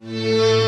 Música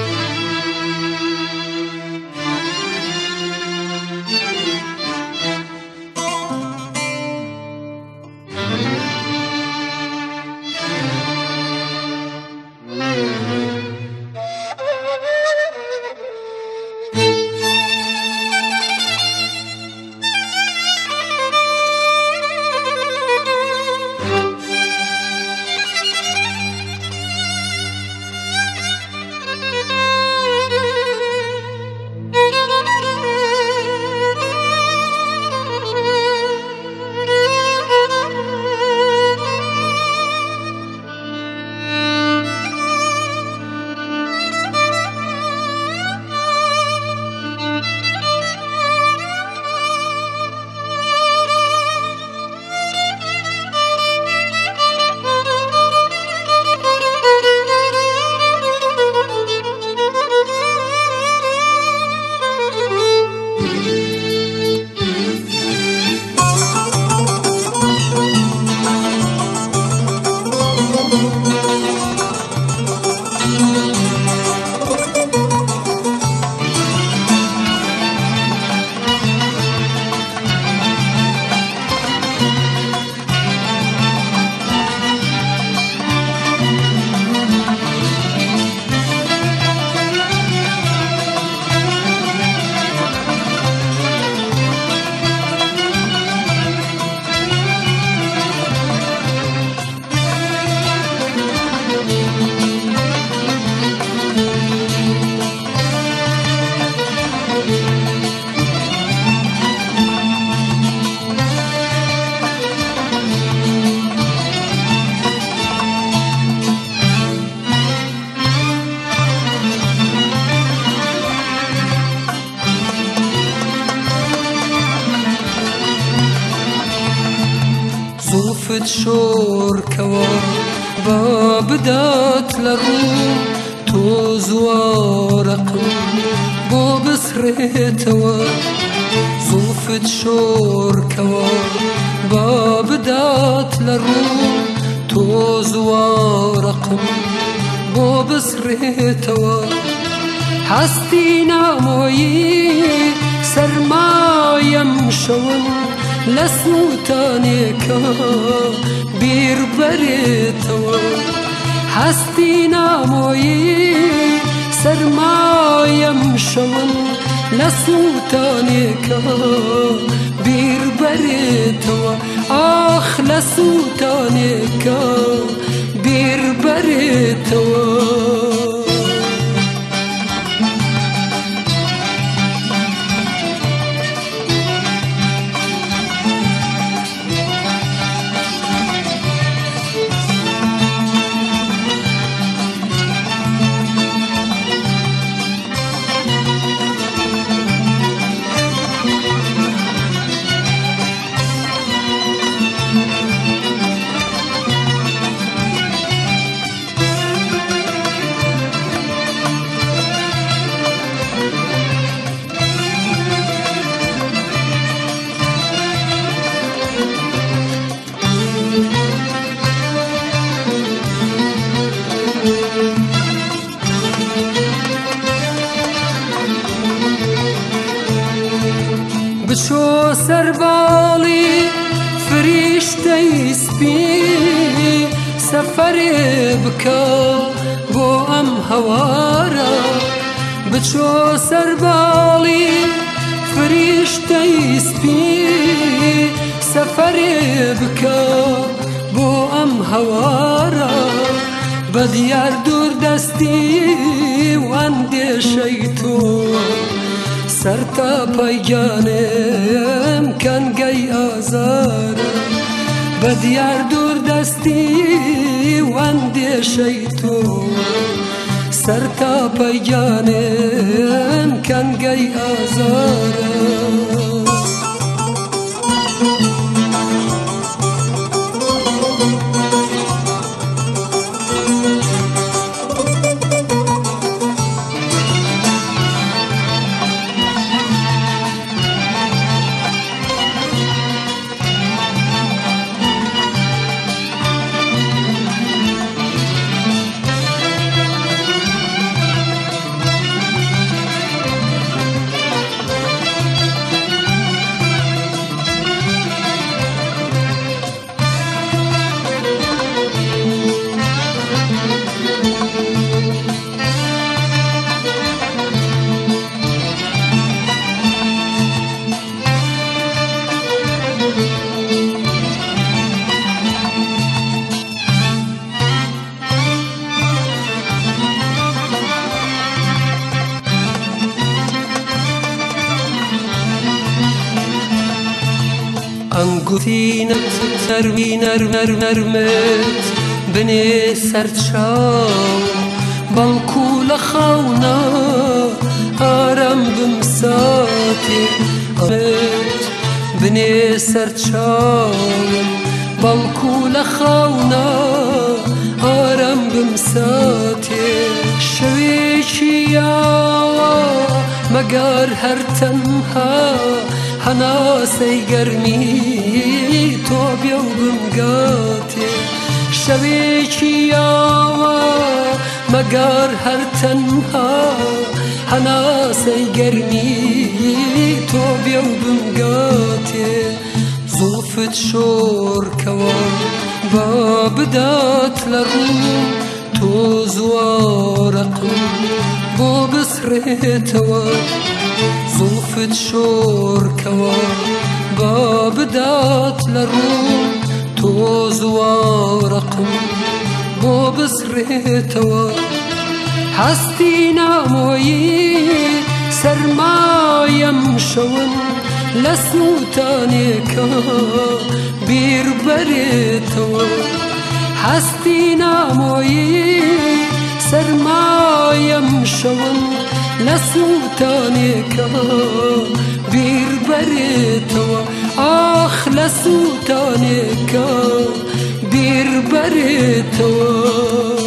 زوفت شۆڕکەوە بە بدات لە ڕوو تۆ زوارەقم بۆ بسرێتەوە زوفت شۆڕکەوە بە بدات لە ڕوو تۆ زوارەقم بۆ بسرێتەوە هەستی نامۆیی سەرمایم لە سووتانێکە بیر بەرێتەوە هەستی نامۆیی سەرمایم شەون لە سووتانێکە بیر بەرێتەوە ئاخ لە سووتانێکە بیر بەرێتەوە بچۆ فریشتەی سپی سەفەرێ بکە بۆ ئەم هەوارە. بچۆ سەرباڵی فریشتەی سپی سەفەرێ بکە بۆ ئەم هەوارە. بە دیار دوور دەستی وان دێشەی تۆ سەرتا پەیگانێم کەنگەی ئازارە. بە دیار دوور دەستی وان دێشەی تۆ سەرتا پەیگانێم کەنگەی ئازارە گوتینت تەروی نەرمەر نەرمت بنێ سەرچاو بەڵکو لە خاونا. ئارەم بمساتێ ئەمت بنێ سەرچاو بەڵکو لە خاونا. ئارەم بمساتێ شەوێکی یاوە مەگەر هەر تەنها هەناسەی گەرمی تۆ بێ و بمگاتێ شەوێکی یاوە مەگەر هەر تەنها هەناسەی گەرمی تۆ زوفت شۆرکەوە با بدات لە ڕوو تۆ زوارەقم بۆ بسرێتەوە شوفت شور کوا باب دات لرو تو زوارقم باب بسره توا. هستی نامویی سرمایم شون لسوتانی که بیر بری توا. هستی نامویی سرمایم شون لە سووتانێکە بیر بەرێتەوە ئاخ لە سووتانێکە بیر بەرێتەوە